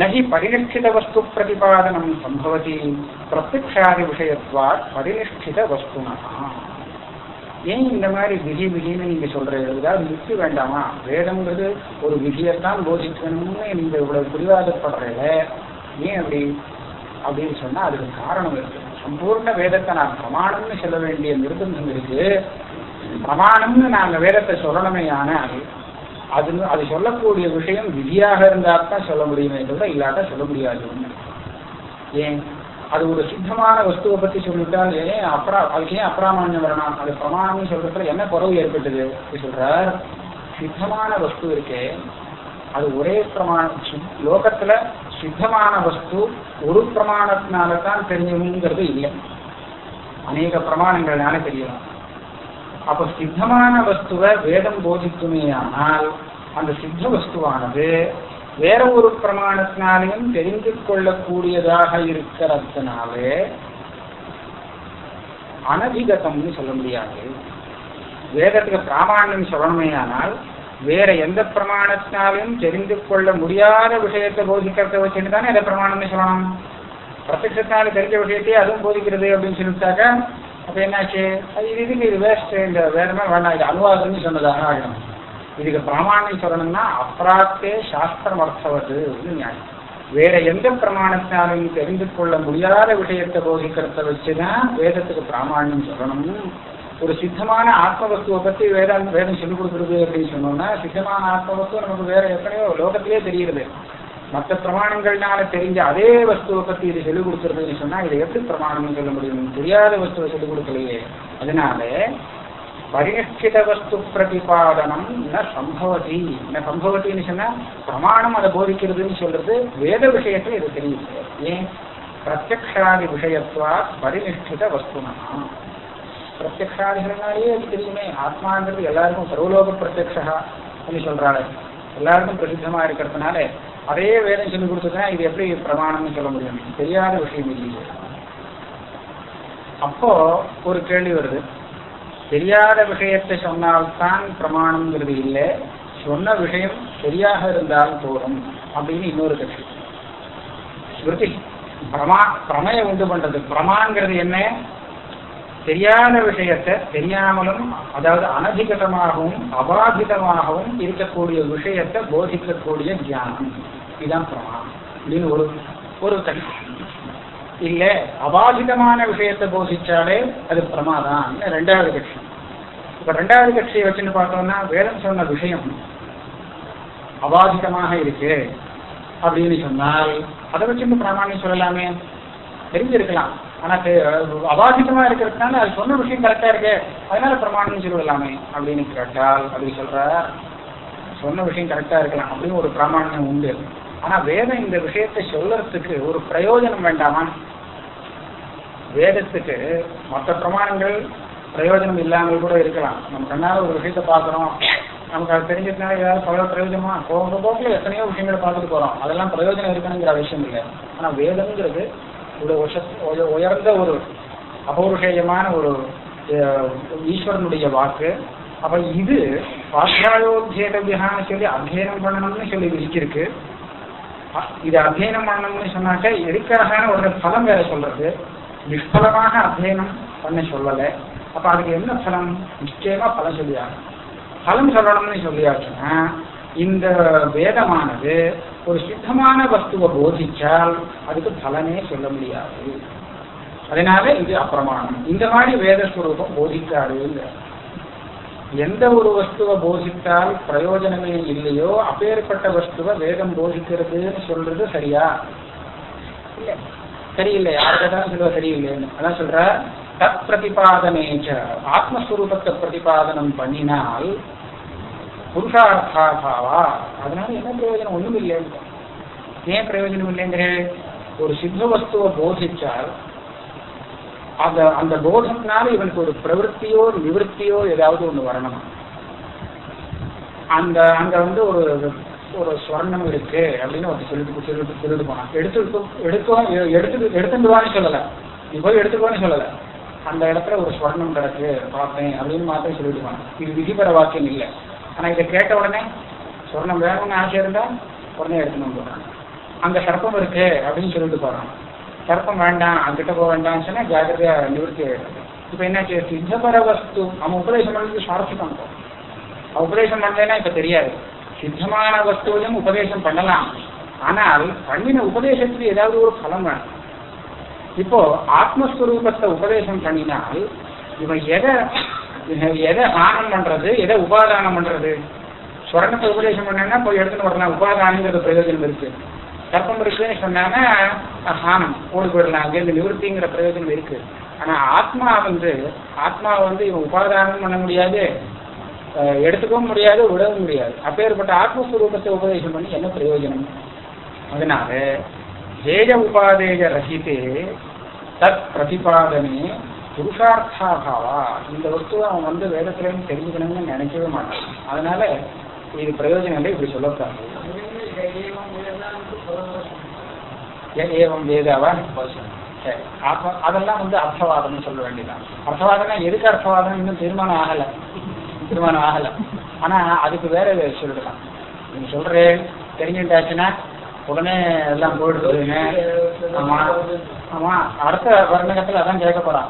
நகி பரிநிஷ்டித வஸ்து பிரதிபாதனம் சம்பவதி பிரத்யக்ஷாதி விஷயத்வாத் பரிநிஷ்டித வஸ்துனா ஏன் இந்த மாதிரி விதி விதின்னு நீங்க சொல்றது ஏதாவது யுக்தி வேண்டாமா? வேதம்ங்கிறது ஒரு விதியைத்தான் போதிக்கணும்னு நீங்க இவ்வளவு புரிவாதப்படுறத ஏன் அப்படி? அப்படின்னு சொன்னா அதுக்கு காரணம் இருக்கு. சம்பூர்ண வேதத்தை நான் பிரமாணம்னு சொல்ல வேண்டிய நிர்பந்தம் இருக்கு. பிரமாணம்னு நாங்க வேதத்தை சொல்லணுமே ஆனால் அது அது சொல்லக்கூடிய விஷயம் விதியாக இருந்தால் தான் சொல்ல முடியுமே தவிர இல்லாட்டா சொல்ல முடியாது. ஏன்? அது ஒரு சித்தமான வஸ்துவை பத்தி சொல்லிட்டால் ஏன் அப்ரா அதுக்கு ஏன் அப்ராமான்யம் வரணும்? அது பிரமாணம்னு சொல்றதுல என்ன குறவு ஏற்பட்டது? சொல்றார். சித்தமான வஸ்து இருக்கே. அது ஒரே பிரமாணம். லோகத்துல சித்தமான வஸ்து ஒரு பிரமாணத்தினால தான் தெரியணுங்கிறது இல்லை. அநேக பிரமாணங்கள்னால தெரியலாம் அப்ப சித்தமான வஸ்துவை வேதம் போதிக்குமே ஆனால் அந்த சித்த வஸ்துவானது வேற ஒரு பிரமாணத்தினாலையும் தெரிந்து கொள்ளக்கூடியதாக இருக்கிறதுனாலே அனதிகதம்னு சொல்ல முடியாது. வேதத்துக்கு பிராமாண்யம் சொல்லணுமே ஆனால் வேற எந்த பிரமாணத்தினாலையும் தெரிந்து கொள்ள முடியாத விஷயத்தை போதிக்கிறத வச்சுட்டு தானே எதை பிரமாணம்னு சொல்லணும்? பிரத்யத்தினால தெரிஞ்ச விஷயத்தையே அதுவும் போதிக்கிறது அப்படின்னு சொல்லிட்டாக்க அப்போ என்னாச்சு? அது இது இதுக்கு இது வேஸ்ட் இந்த வேறமே வேண்டாம். இது அனுவாதம்னு சொன்னதாக ஆகணும் இதுக்கு பிரமாணம் சொல்லணும்னா அப்ராத்தே சாஸ்திரம் அர்த்தவது நியாயம். வேற எந்த பிரமாணத்தினாலும் தெரிந்து கொள்ள முடியாத விஷயத்தை போதிக்கிறத வச்சுதான் வேதத்துக்கு பிராமணியம் சொல்லணும் ஒரு சித்தமான ஆத்மவஸ்துவை பத்தி வேதம் வேதம் சொல்லிக் கொடுக்குறது அப்படின்னு சொன்னோம்னா சித்தமான ஆத்மவஸ்து நமக்கு வேற எத்தனையோ லோகத்திலே தெரிகிறது மற்ற பிரமாணங்கள்னால தெரிஞ்ச அதே வஸ்துவை பத்தி இது சொல்லிக் கொடுக்கறதுன்னு சொன்னா இதை எப்படி பிரமாணம்னு சொல்ல முடியும்? தெரியாத வஸ்துவை சொல்லிக் கொடுக்கலையே. அதனால பரிநிஷ்டித வஸ்து பிரதிபாதனம் ந சம்பவதி. ந சம்பவத்தின்னு சொன்னா பிரமாணம் அதை போதிக்கிறதுன்னு சொல்றது வேத விஷயத்துல இது தெரியுது. ஏன்? பிரத்யக்ஷாதி விஷயத்துவா பரிநிஷ்டித வஸ்துனா. பிரத்யக்ஷாதிகள்னாலேயே அது தெரியுமே. ஆத்மாங்கிறது எல்லாருக்கும் சர்வலோக பிரத்யக்ஷா அப்படின்னு சொல்றாரு எல்லாருக்கும் பிரசித்தமா இருக்கிறதுனால அதே வேதம் சொல்லி கொடுத்துருக்கேன் இது எப்படி பிரமாணம்னு சொல்ல முடியும்? தெரியாத விஷயம் இல்லையே அப்போ ஒரு கேள்வி வருது. தெரியாத விஷயத்தை சொன்னால்தான் பிரமாணம்ங்கிறது இல்லை. சொன்ன விஷயம் சரியாக இருந்தால் போதும் அப்படின்னு இன்னொரு கட்சி ஸ்மிருதி பிரமா பிரமயம் உண்டு பண்றது. பிரமாங்கிறது என்ன? தெரியாத விஷயத்தை தெரியாமலும் அதாவது அனதிகதமாகவும் அபாதிதமாகவும் இருக்கக்கூடிய விஷயத்தை போதிக்கக்கூடிய தியானம் இதுதான் பிரமாணம் அப்படின்னு ஒரு ஒரு தனி இல்ல அபாதிதமான விஷயத்தை போஷிச்சாலே அது பிரமாதான் ரெண்டாவது கட்சி. இப்ப ரெண்டாவது கட்சியை வச்சுன்னு பார்த்தோம்னா வேதம் சொன்ன விஷயம் அபாதிதமாக இருக்கு அப்படின்னு சொன்னால் அதை வச்சுன்னு பிரமாணம் சொல்லலாமே. தெரிஞ்சிருக்கலாம். ஆனா தெ- அபாதிதமா இருக்கிறதுனால அது சொன்ன விஷயம் கரெக்டா இருக்கு. அதனால பிரமாணம் சொல்லலாமே அப்படின்னு கேட்டால் அப்படி சொல்ற சொன்ன விஷயம் கரெக்டா இருக்கலாம் அப்படின்னு ஒரு பிராமணியம் உண்டு. ஆனா வேதம் இந்த விஷயத்தை சொல்லறதுக்கு ஒரு பிரயோஜனம் வேண்டாமா? வேதத்துக்கு மற்ற பிரமாணங்கள் பிரயோஜனம் இல்லாமல் கூட இருக்கலாம். நம்ம கண்ணால ஒரு விஷயத்தை பார்க்குறோம். நமக்கு அது தெரிஞ்சதுனால ஏதாவது பல பிரயோஜனமா? போகிற போக்கில் எத்தனையோ விஷயங்களை பார்த்துட்டு போறோம். அதெல்லாம் பிரயோஜனம் இருக்கணுங்கிற அவசியம் இல்லை. ஆனா வேதம்ங்கிறது ஒரு உஷ- உயர்ந்த ஒரு அபௌருஷேயமான ஒரு ஈஸ்வரனுடைய வாக்கு. அப்ப இது சுவாத்தியாயோத்தியேதவியான்னு சொல்லி அத்தியனம் பண்ணணும்னு சொல்லி விதிச்சிருக்கு. இது அத்தியனம் பண்ணணும்னு சொன்னாக்க எதுக்காக ஒரு பலம் வேற சொல்றது. நிஷ்பலமாக அத்தியனம் பண்ண சொல்லலை. அப்ப அதுக்கு என்ன பலம்? நிச்சயமா பலம் சொல்லியாங்க பலம் சொல்லணும்னு சொல்லியாச்சுன்னா இந்த வேதமானது ஒரு சித்தமான வஸ்துவை போதிச்சால் அதுக்கு பலனே சொல்ல முடியாது. அதனால இது அப்பிரமாணம். இந்த மாதிரி வேத ஸ்வரூபம் போதிக்காதுங்க. எந்த ஒரு வஸ்துவை போதித்தால் பிரயோஜனமே இல்லையோ அப்பேற்பட்ட வஸ்துவை வேதம் போதிக்கிறதுன்னு சொல்றது சரியா? இல்ல. சரியில்லை. யாருக்கதான் சொல்லுவ சரியில்லைன்னு? அதான் சொல்ற தத் பிரதிபாதனேச்ச ஆத்மஸ்வரூபத்தை பிரதிபாதனம் பண்ணினால் புருஷார்த்தாபாவா அதனால என்ன பிரயோஜனம்? ஒண்ணும் இல்லைன்னு ஏன் பிரயோஜனம் இல்லைங்கிற? ஒரு சித்த வஸ்துவை போதிச்சால் அந்த அந்த போதம்னால இவனுக்கு ஒரு பிரவருத்தியோ நிவர்த்தியோ ஏதாவது ஒண்ணு வரணும். அந்த அங்க வந்து ஒரு ஒரு ஸ்வர்ணம் இருக்கு அப்படின்னு ஒரு சொல்லிட்டு சொல்லிட்டு சொல்லிட்டு போனான். எடுத்து எடுத்தோம் எடுத்து எடுத்துடுவான்னு சொல்லலை. நீ போய் எடுத்துக்கோன்னு சொல்லலை. அந்த இடத்துல ஒரு ஸ்வர்ணம் கிடக்கு பார்த்தேன் அப்படின்னு மாத்திரம் சொல்லிட்டு போனான். இது விதிபர வாக்கியம் இல்லை. ஆனா இதை கேட்ட உடனே சொர்ணம் வேணும்னு ஆசை இருந்தா உடனே எடுத்துன்னு போறான் அங்க சர்ப்பம் இருக்கு அப்படின்னு சொல்லிட்டு போறான். சர்ப்பம் வேண்டாம் அங்கிட்ட போக வேண்டாம்னு சொன்னா ஜாகிரதையா நிவர்த்தி ஆயிடும் இப்ப என்னாச்சு சித்தபர வஸ்து அவன் உபதேசம் பண்ணி சுவாரஸ்யம் இருக்கும் அவன் உபதேசம் பண்ணலைன்னா இப்ப தெரியாது சித்தமான வஸ்துவையும் உபதேசம் பண்ணலாம் ஆனால் பண்ணின உபதேசத்துக்கு ஏதாவது ஒரு பலம் வேணும் இப்போ ஆத்மஸ்வரூபத்தை உபதேசம் பண்ணினால் இவன் எதை எதை ஆனம் பண்றது எதை உபாதானம் பண்றது ஸ்வரணத்தை உபதேசம் பண்ணா போய் எடுத்துன்னு வரலாம் உபாதானங்கிறது பிரயோஜனம் இருக்கு கர்ப்பம் இருக்குன்னு சொன்னாங்கன்னா ஹானம் ஓடி போயிடலாம் அங்கேருந்து நிவர்த்திங்கிற பிரயோஜனம் இருக்கு. ஆனா ஆத்மா வந்து ஆத்மாவை வந்து இவன் உபாதானம் பண்ண முடியாது எடுத்துக்கவும் முடியாது விடவும் முடியாது. அப்பேற்பட்ட ஆத்மஸ்வரூபத்தை உபதேசம் பண்ணி என்ன பிரயோஜனம்? அதனால தேஜ உபாதேஜ ரஹிதே தத் பிரதிபாதனே புருஷார்த்தாபாவா இந்த வஸ்துவை அவன் வந்து வேதத்திலேருந்து தெரிஞ்சுக்கணும்னு நினைக்கவே மாட்டான். அதனால இது பிரயோஜனம் இல்லை இப்படி சொல்லக்கூடாது. ஏவம் வேதாவா? சரி. அப்ப அதெல்லாம் வந்து அர்த்தவாதம்னு சொல்ல வேண்டியதான் அர்த்தவாதம்னா எதுக்கு அர்த்தவாதம்? இன்னும் தீர்மானம் ஆகல. தீர்மானம் ஆகல. ஆனா அதுக்கு வேற சொல்லிடலாம். நீங்க சொல்றேன் தெரிஞ்சுட்டாச்சுன்னா உடனே எல்லாம் போயிடுதுங்க ஆமா. ஆமா. அடுத்த வர்ணகத்துல அதான் கேட்க போறான்.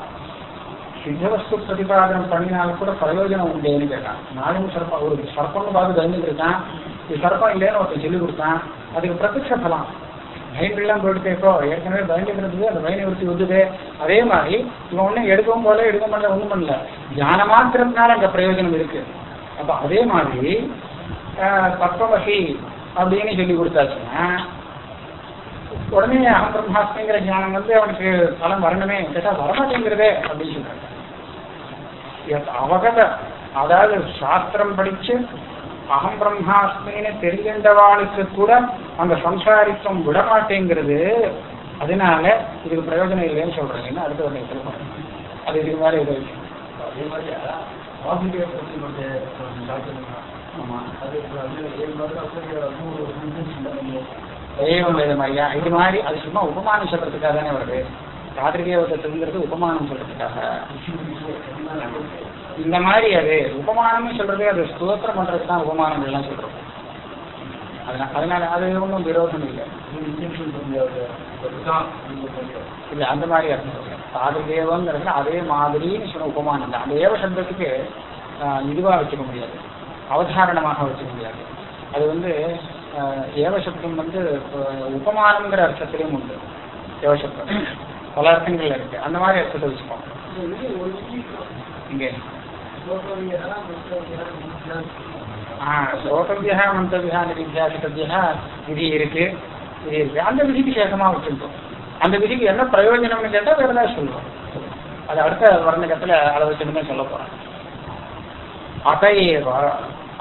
சிந்தவஸ்து பிரதிபாதனம் பண்ணினாலும் கூட பிரயோஜனம் உண்டேன்னு கேட்டான். நானும் சர்ப்பம் ஒரு சர்ப்பம்னு பார்த்து தெரிஞ்சுக்கிருக்கான் இது சர்ப்பம் இல்லைன்னு ஒருத்தன் சொல்லி கொடுத்தான். அதுக்கு பிரத்யட்ச பலம் பயன்கள்லாம் போயிட்டு இப்போ ஏற்கனவே பயன்படுத்துது அந்த பய நிவர்த்தி வந்துது அதே மாதிரி இவன் ஒன்றும் எடுக்கவும் போல எடுக்க பண்ணல ஒன்றும் பண்ணல. ஞான மாத்திரத்தினால அங்கே பிரயோஜனம் இருக்கு. அப்போ அதே மாதிரி ஆஹ், தத்துவமசி அப்படின்னு சொல்லி கொடுத்தாச்சுன்னா உடனே அகம் பிரம்மாஸ்மிங்கிற ஞானம் வந்து அவனுக்கு பலம் வரணுமே. கேட்டா வரமாட்டேங்கிறதே அப்படின்னு சொல்றாங்க. அவகத அதாவது சாஸ்திரம் படிச்சு அகம் பிரம்மாஸ்மின்னு தெரிகின்றவாளுக்கு கூட அந்த சம்சாரித்துவம் விடமாட்டேங்கிறது. அதனால இதுக்கு பிரயோஜனம் இல்லைன்னு சொல்றீங்கன்னு அடுத்த ஒரு சொல்லுவாங்க அது இதுக்கு மேலே இது அதே மாதிரி பாசிட்டிவ் இது மாதிரி அது சும்மா உபமானம் சொல்றதுக்காக தானே வருது. ராத்திரிகேவதத்துங்கிறது உபமானம் சொல்றதுக்காக. இந்த மாதிரி அது உபமானம்னு சொல்றது அது ஸ்தோத்திரம் பண்றது தான் உபமானம் எல்லாம் சொல்றோம் அதனால அது ஒன்றும் விரோதம் இல்லை. இல்லை அந்த மாதிரி அர்த்தம் இல்லை அதே மாதிரின்னு சொன்ன உபமானம் தான் அந்த ஏவ சப்தத்துக்கு ஆஹ், இதுவா வச்சுக்க முடியாது. அவதாரணமாக வச்சுக்க முடியாது. அது வந்து ஏவ சப்தம் வந்து உபமானங்கிற அர்த்தத்திலையும் உண்டு. ஏவ சப்தம். பல அர்த்தங்கள்ல இருக்கு. அந்த மாதிரி அர்த்தத்தை வச்சுப்போம் இங்கே. ஆ மந்தவியா நிதித்தியாசித்தவியா விதி இருக்கு. விதி இருக்கு. அந்த விதிக்கு சேஷமா வச்சிருக்கோம். அந்த விதிக்கு என்ன பிரயோஜனம்னு கேட்டா வேற ஏதாவது சொல்லுவோம். அது அடுத்த வர்ணகத்துல அதை வச்சுட்டுமே சொல்ல போறேன் அதையேவ?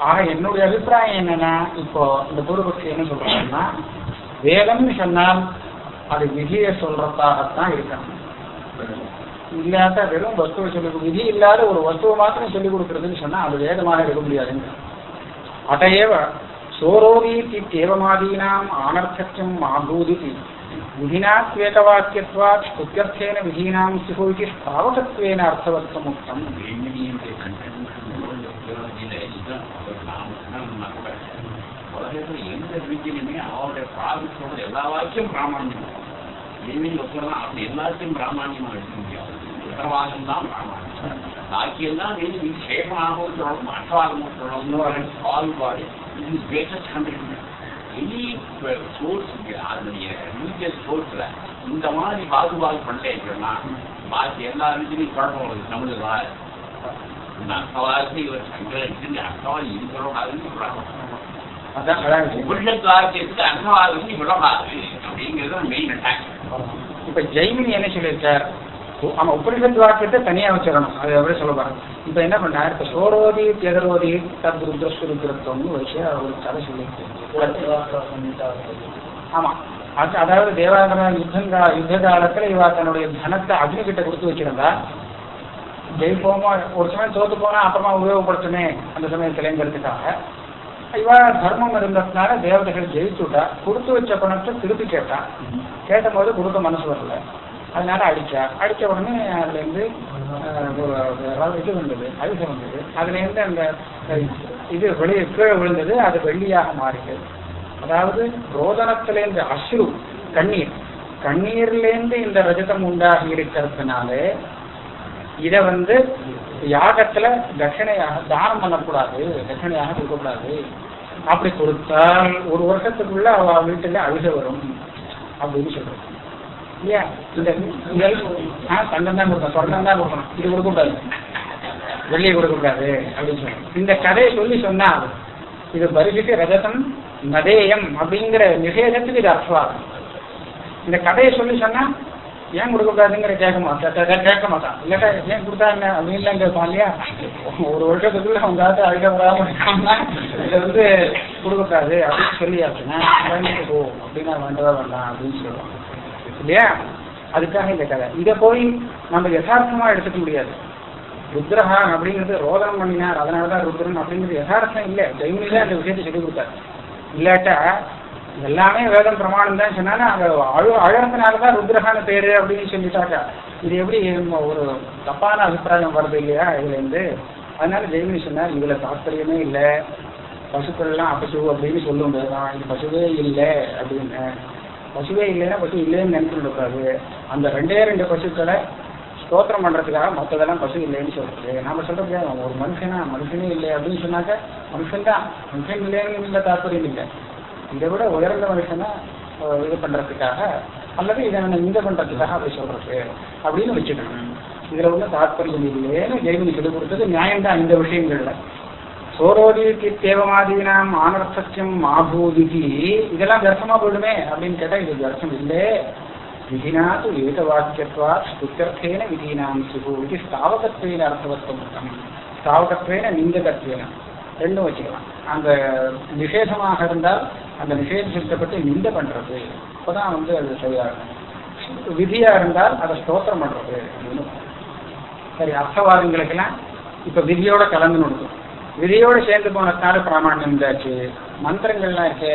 ஆக என்னுடைய அபிப்பிராயம் என்னன்னா இப்போ இந்த பூர்வபக்ஷி என்ன சொல்றாங்கன்னா வேதம்னு சொன்னால் அது விதியை சொல்றதாகத்தான் இருக்கணும் இல்லாத வெறும் வஸ்துவை சொல்லி விதி இல்லாத ஒரு வஸ்துவை மாத்திரம் சொல்லிக் கொடுக்கறதுன்னு சொன்னா அது வேதமாக இருக்க முடியாதுங்க அதையேவ சோரோதீதி தேவமாதீனாம் ஆனர்த்தம் ஆபூதிதி விதினாத்வேகவாக்கியத்வாத் புத்தியர்த்தேன விதீனாம் சிகோதி ஸ்தாவகத்வேன அர்த்தவர்த்தமுக்தம். இதுதான் நாம் சொன்னா கூட உலகத்தில் எந்த ரீதியிலுமே அவருடைய ப்ராவின்ஸோட எல்லா வாக்கியம் பிராமணியம். ஜெய்மினி ஒருத்தர்தான் அப்படி எல்லாத்தையும் பிராமணியமா எடுக்க முடியாது. உத்தரவாதம் தான் பிராமணியம். பாக்கியம் தான் மீது இது சேகமாகவும் சொல்லணும் அட்டவாதமும் சொல்லணும். பால்பாடு இது கிரேட்டஸ்ட் கண்ட்ரிபியூட் எனி சோர்ஸ் அதனுடைய ரிலீஜியஸ் சோர்ஸ்ல இந்த மாதிரி பாகுபாடு பண்ணலேன்னா பாக்கி எல்லா ரிலீஜனையும் குழப்பம் வருது. தமிழ்ல இந்த அர்த்தவாதத்தை இவர் சங்கரிச்சு அர்த்தவாதம் இது சொல்லக்கூடாதுன்னு சொல்றாங்க அதான் அதான் அப்படிங்கிறது மெயின் அட்டாக் இப்ப ஜெய்மினி என்ன சொல்லியிருக்கார்? உ- ஆமா உபனிஷத் வாக்கியத்தை தனியா வச்சிடணும். அது எப்படி சொல்ல போறாங்க இப்ப என்ன பண்ணார்? இப்ப சோரோதி எதிரோதி தத் ருத்ரஸ்வருத்ரத்துவம்னு வச்சு ஒரு கதை சொல்லியிருக்கு ஆமா. அது அதாவது தேவாந்திர யுத்தங்கா யுத்த காலத்துல இவ தன்னுடைய தனத்தை அக்னி கிட்ட கொடுத்து வச்சிருந்தா ஜெயிப்போமோ? ஒரு சமயம் தோத்து போனா அப்புறமா உபயோகப்படுத்துமே அந்த சமயத்துலங்கிறதுக்காக இவா தர்மம் இருந்ததுனால தேவதைகள் ஜெயிச்சுட்டா கொடுத்து வச்ச பணத்தை திருப்பி கேட்டா. கேட்ட போது கொடுக்க மனசு வரல. அதனால அடிச்சா. அடிச்ச உடனே அதுல இருந்து இது வந்தது அரிசி வந்தது. அதுல இருந்து அந்த இது வெளியே கீழே விழுந்தது அது வெள்ளியாக மாறிது அதாவது ரோதனத்திலேருந்து அஸ்ரு கண்ணீர். கண்ணீர்லேருந்து இந்த ரஜதம் உண்டாகி இருக்கிறதுனாலே இத வந்து யாகத்துல தட்சணையாக தானம் பண்ணக்கூடாது தட்சணையாக கொடுக்கக்கூடாது. அப்படி கொடுத்தால் ஒரு வருஷத்துக்குள்ள அவ வீட்டுல அழுக வரும் அப்படின்னு சொல்றோம். இல்லையா? இந்த ஆ தான் கொடுக்கணும் சொர்க்கம் தான் கொடுக்கணும். இது கொடுக்கக்கூடாது. வெள்ளியை கொடுக்கக்கூடாது அப்படின்னு சொல்லணும் இந்த கதையை சொல்லி சொன்னா இது பரிசுக்கு ரஜதம் நதேயம் அப்படிங்கிற நிஷேதத்துக்கு இது அர்த்தம். இந்த கதையை சொல்லி சொன்னா ஏன் கொடுக்கக்கூடாதுங்கிற கேட்க மாட்டான் கேட்க மாட்டான் இல்லாட்டா ஏன் கொடுத்தா என்ன அப்படின்னு கேட்பான் இல்லையா? ஒரு வருஷத்துக்குள்ள அவங்க காத்து அழுக வராம இருக்காங்கன்னா இதை வந்து கொடுக்கக்கூடாது அப்படின்னு சொல்லி அப்படின்னா போ அப்படின்னா வேண்டதா வேண்டாம் அப்படின்னு சொல்லுவாங்க இல்லையா? அதுக்காக இந்த கதை. இதை போய் நம்ம யதார்த்தமா எடுத்துக்க முடியாது. ருத்ரஹா அப்படிங்கிறது ரோதனம் பண்ணினார். அதனாலதான் ருத்ரன் அப்படிங்கிறது யதார்த்தம் இல்லை. ஜெய்மினி அந்த விஷயத்தை சொல்லி கொடுத்தாரு. இல்லாட்டா எல்லாமே வேதம் பிரமாணம் தான் சொன்னாலும் அங்க அழு அழகிறதுனாலதான் ருத்ரஹான பேரு அப்படின்னு சொல்லிட்டாக்கா இது எப்படி ஒரு தப்பான அபிப்பிராயம் வருது இல்லையா இதுல இருந்து அதனால ஜெய்மினி சொன்னார் இதுல தாற்பயமே இல்லை. பசுக்கள் எல்லாம் அப்பசு அப்படின்னு சொல்லும் போதுதான் இது பசுவே இல்லை அப்படின்னு. பசுவே இல்லைன்னா பசு இல்லைன்னு நினைச்சுட்டு அந்த ரெண்டே ரெண்டு பசுக்களை ஸ்தோத்திரம் பண்றதுக்காக மற்றதெல்லாம் பசு இல்லைன்னு சொல்றது. நாம சொல்றது ஒரு மனுஷனா மனுஷனே இல்லை அப்படின்னு சொன்னாக்க மனுஷன் தான் மனுஷன் இல்லைன்னு இல்லை தாற்பயம் இல்லை. இதை விட உயர்ந்த மனுஷனை இது பண்றதுக்காக அல்லது இதை நம்ம இந்த பண்றதுக்காக அப்படி சொல்றது அப்படின்னு வச்சுக்கணும். இதுல உள்ள தாற்பயம் இல்லைன்னு ஜெய்மினி சொல்லிக் கொடுத்தது நியாயம்தான் இந்த விஷயங்கள்ல. சோரோதித்தேவமாதீனாம் ஆனர்த்தம் மாபூதிகி இதெல்லாம் வியர்த்தமா போயிடுமே அப்படின்னு கேட்டா இது வியர்த்தம் இல்லை. விதினாத்து ஏகவாக்கியத்வா ஸ்துத்தியர்த்தேன விதீனாம் சுகு இது ஸ்தாவகத்வேன அர்த்தவத்வம் ஸ்தாவகத்வேன நிந்தகத்வேன. ரெண்டும் வச்சுக்கலாம். அந்த விசேஷமாக இருந்தால் அந்த நிஷேத சித்தப்பட்டு நிந்த பண்றது. அப்பதான் வந்து அது சரியா இருக்கும் விதியா இருந்தால் அதை ஸ்தோத்திரம் பண்றது. அப்படின்னு சரி அர்த்தவாதங்களுக்கெல்லாம் இப்ப விதியோட கலந்து நொடுக்கும் விதியோட சேர்ந்து போனதுனால பிராமணியம் இருந்தாச்சு மந்திரங்கள்லாம் இருக்கு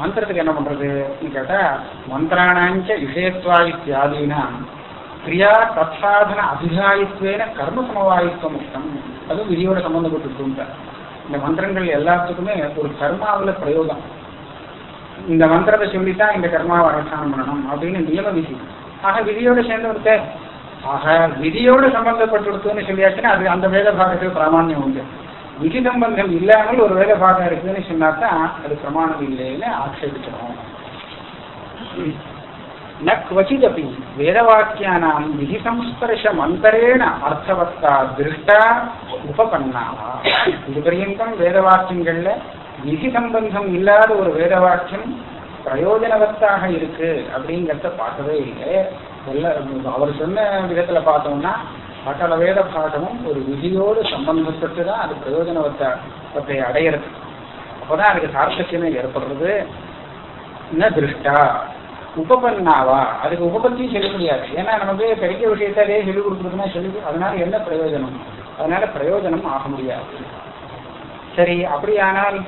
மந்திரத்துக்கு என்ன பண்றதுன்னு கேட்டா மந்திராணாஞ்ச விஷயத்வா இத்தியாதீனா கிரியா தற்சாதன அதிகாயித்வேன கர்ம சமவாயித்வம் முக்தம். அதுவும் விதியோட சம்பந்தப்பட்டு இந்த மந்திரங்கள் எல்லாத்துக்குமே ஒரு கர்மாவில் பிரயோகம். இந்த மந்திரத்தை சொல்லித்தான் இந்த கர்மாவை அனுஷ்டானம் பண்ணணும் அப்படின்னு நியம விதி ஆக விதியோட சேர்ந்து விடுத்த ஆக விதியோட சம்பந்தப்பட்டுடுத்துன்னு சொல்லியாச்சுன்னா அது அந்த வேத பாகத்துக்கு பிராமான்யம் உண்டு விதி சம்பந்தம் இல்லாமல் ஒரு வேத பாகம் இருக்குன்னு சொன்னாதான் அது பிரமாணம் இல்லைன்னு ஆட்சேபிக்கணும் न क्वचिदपि वेदवाक्यानां विधिसंस्पर्शमन्तरेण अर्थवत्ता दृष्टा उपपन्ना இதுபரியந்தம் வேதவாக்கியங்கள்ல விதி சம்பந்தம் இல்லாத ஒரு வேதவாக்கியம் பிரயோஜனவத்தாக இருக்கு அப்படிங்கிறத பார்க்கவே இல்லை. எல்லா அவர் சொன்ன விதத்துல பார்த்தோம்னா சகல வேத பாடமும் ஒரு விதியோடு சம்பந்தப்பட்டு தான் அது பிரயோஜனவத்தை அடையிறது அப்போதான் அதுக்கு சார்த்தக்கியமே ஏற்படுறது. என்ன திருஷ்டா உபபன்னாவா? அதுக்கு உபபத்தியும் சொல்ல முடியாது. ஏன்னா நமக்கு கிடைக்க விஷயத்தை அதே சொல்லிக் கொடுத்துருக்குன்னா சொல்லி அதனால என்ன பிரயோஜனம்? அதனால பிரயோஜனம் ஆக முடியாது. சரி அப்படியானால்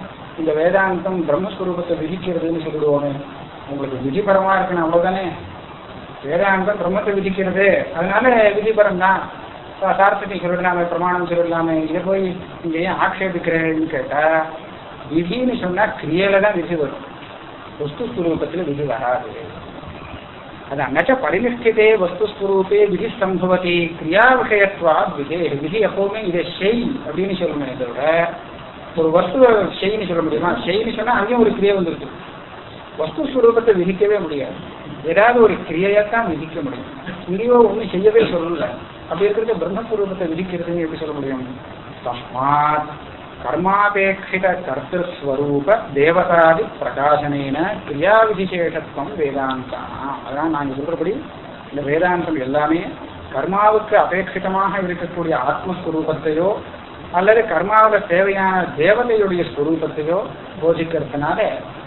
இந்த வேதாந்தம் பிரம்மஸ்வரூபத்தை விதிக்கிறதுன்னு சொல்லிடுவோமே. உங்களுக்கு விதிபரமா இருக்கணும் அவ்வளவுதானே? வேதாந்தம் பிரம்மத்தை விதிக்கிறது. அதனால விதிபரம் தான் சார்த்தத்தை சொல்லிடலாமே பிரமாணம் சொல்லிடலாமே. இதை போய் நீங்க ஏன் ஆக்ஷேபிக்கிறேன்னு கேட்டா விதின்னு சொன்னா கிரியையில தான் விதி வரும். வஸ்துஸ்வரூபத்துல விதி வராது. அது நச்ச பரிநிஷ்டிதே வஸ்துஸ்வரூபே விதி சம்பவத்தை கிரியா விஷயத்வா விதே விதி எப்பவுமே இதை செய் அப்படின்னு சொல்லணும் இதை விட ஒரு வஸ்துவை செய்ன்னு சொல்ல முடியுமா? செய்ன்னு சொன்னா அங்கேயும் ஒரு கிரியை வந்துருக்கு வஸ்து சுரூபத்தை விதிக்கவே முடியாது. ஏதாவது ஒரு கிரியையத்தான் விதிக்க முடியும். இங்கேயோ ஒன்றும் செய்யவே சொல்லல. அப்படி இருக்கிறது பிரம்மஸ்வரூபத்தை விதிக்கிறதுன்னு எப்படி சொல்ல முடியும்? தஸ்மாத் கர்மாபேட்சித கர்த்தஸ்வரூப தேவதாதி பிரகாசனேன கிரியா விதிசேஷத்துவம் வேதாந்தானா. அதான் நாங்கள் சொல்றபடி இந்த வேதாந்தம் எல்லாமே கர்மாவுக்கு அபேட்சிதமாக இருக்கக்கூடிய ஆத்மஸ்வரூபத்தையோ அல்லது கர்மாவில் தேவையான தேவதையுடைய ஸ்வரூபத்தையோ போதிக்கிறதுனால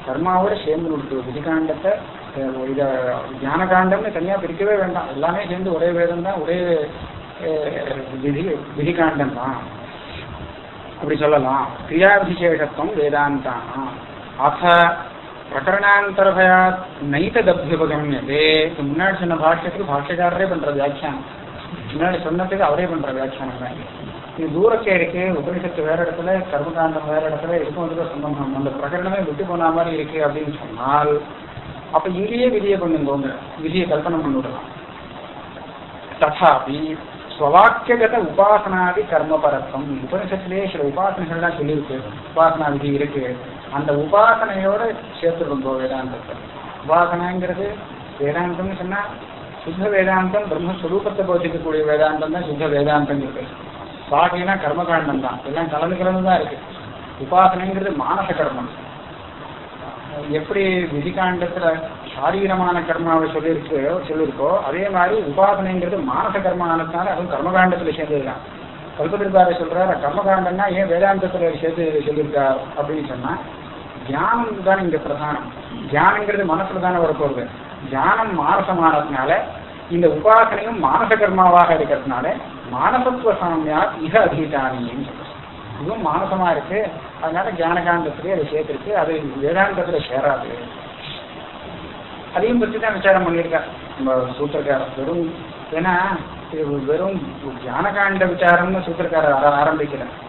கர்மாவோட சேர்ந்து கொடுத்து விதிகாண்டத்தை அஹ், ஞான காண்டம்னு தனியா பிரிக்கவே வேண்டாம். எல்லாமே சேர்ந்து ஒரே வேதம் தான் ஒரே விதி விதிகாண்டம் தான். அப்படி சொல்லலாம். கிரியாபிசேஷத்துவம் வேதாந்தான் அத பிரகரணாந்தரபயாத் நைத்ததபியுபகமியதே இது முன்னாடி சொன்ன பாஷ்யத்துக்கு பாஷ்யக்காரரே பண்ற வியாக்கியானம். முன்னாடி சொன்னதுக்கு அவரே பண்ற வியாக்கியானம் தான் இது. இது இருக்கு உபனிஷத்து வேற இடத்துல கர்மகாண்டம் வேற இடத்துல இருக்கும் வந்து சம்பந்தம் அந்த பிரகடனமே விட்டு போன மாதிரி இருக்கு அப்படின்னு சொன்னால் அப்ப இங்கேயே விதியை பண்ணுங்க விதியை கல்பனை பண்ணி விடலாம். ததாபி ஸ்வவாக்கியகத உபாசனாதி கர்மபரத்தம் உபனிஷத்திலேயே சில உபாசனைகள்லாம் சொல்லியிருக்கு. உபாசனா விதி இருக்கு. அந்த உபாசனையோட சேர்த்துடும் வேதாந்தத்தை. உபாசனைங்கிறது வேதாந்தம்னு சொன்னா சுத்த வேதாந்தம் பிரம்மஸ்வரூபத்தை போதிக்கக்கூடிய வேதாந்தம் தான் சுத்த வேதாந்தம் இருக்கு சாகைனா கர்மகாண்டம் தான். எல்லாம் கலந்து கலந்து தான் இருக்கு. உபாசனைங்கிறது மானச கர்மம். எப்படி விதிகாண்டத்துல சாரீரமான கர்மாவை சொல்லியிருக்கு சொல்லியிருக்கோ அதே மாதிரி உபாசனைங்கிறது மானச கர்மானதுனால அதுவும் கர்மகாண்டத்துல சேர்ந்ததுதான். கல்பதிர்பாரை சொல்றாரு கர்மகாண்டம்னா ஏன் வேதாந்தத்துல சேர்த்து சொல்லியிருக்கார் அப்படின்னு சொன்னா தியானம் தான் இங்க பிரதானம். தியானங்கிறது மனசுல தானே வரப்போகுது. தியானம் மானசமானதுனால இந்த உபாசனையும் மானச கர்மாவாக இருக்கிறதுனால மானசத்துவ சாமியார் மிக அதிகாரின்னு இதுவும் மானசமா இருக்கு. அதனால ஜானகாந்தத்திலேயே அதை சேர்த்திருக்கு. அது வேதாந்தத்துல சேராது. அதையும் பற்றி தான் விசாரம் பண்ணியிருக்கார் நம்ம சூத்திரக்காரர் வெறும் ஏன்னா இது வெறும் ஞானகாண்ட விசாரம்னு சூத்திரக்காரர் ஆர- ஆரம்பிக்கிறார்.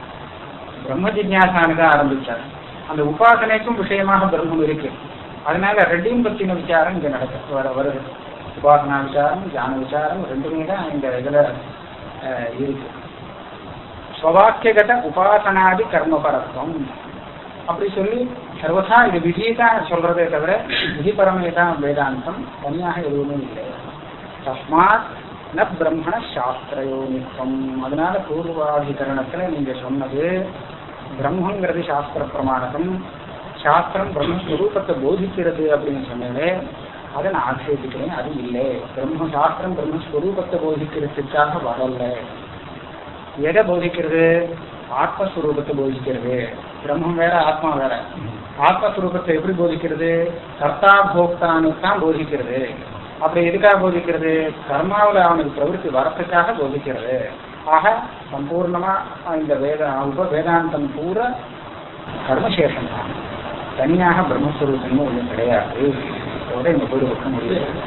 பிரம்ம ஜிஜாசானு தான் ஆரம்பிச்சார். அந்த உபாசனைக்கும் விஷயமாக பிரம்மம் இருக்கு. அதனால ரெண்டையும் பற்றின விசாரம் இங்க நடக்க வர வருது. உபாசனா விசாரம் தியான விசாரம் ரெண்டுமே தான் இந்த இதுல இருக்கு. ஸ்வவாக்கியகத உபாசனாதி கர்மபரத்துவம். அப்படி சொல்லி சர்வதா இது விதியை தான் சொல்றதே தவிர விதிபரமே தான் வேதாந்தம். தனியாக எதுவுமே இல்லை. தஸ்மாத் ந பிரம்மண சாஸ்திரயோனித்வம் அதனால பூர்வாதிகரணத்துல நீங்க சொன்னது பிரம்மங்கிறது சாஸ்திர பிரமாணகம் சாஸ்திரம் பிரம்மஸ்வரூபத்தை போதிக்கிறது அப்படின்னு சொன்னதே அதை நான் ஆட்சேபிக்கிறேன். அது இல்லை. பிரம்ம சாஸ்திரம் பிரம்மஸ்வரூபத்தை போதிக்கிறதுக்காக வரல எதை போதிக்கிறது? ஆத்மஸ்வரூபத்தை போதிக்கிறது. பிரம்மம் வேற ஆத்மா வேற. ஆத்மஸ்வரூபத்தை எப்படி போதிக்கிறது? கர்த்தா போக்தான்னு தான் போதிக்கிறது. அப்படி எதுக்காக போதிக்கிறது? கர்மாவில் அவனுக்கு பிரவருத்தி வரத்துக்காக போதிக்கிறது. ஆக சம்பூர்ணமா இந்த வேத உப வேதாந்தம் பூரா கர்மசேஷம் தான். தனியாக பிரம்மஸ்வரூபமும் ஒன்றும் கிடையாது. அதோட இந்த போய் வைக்க முடியாது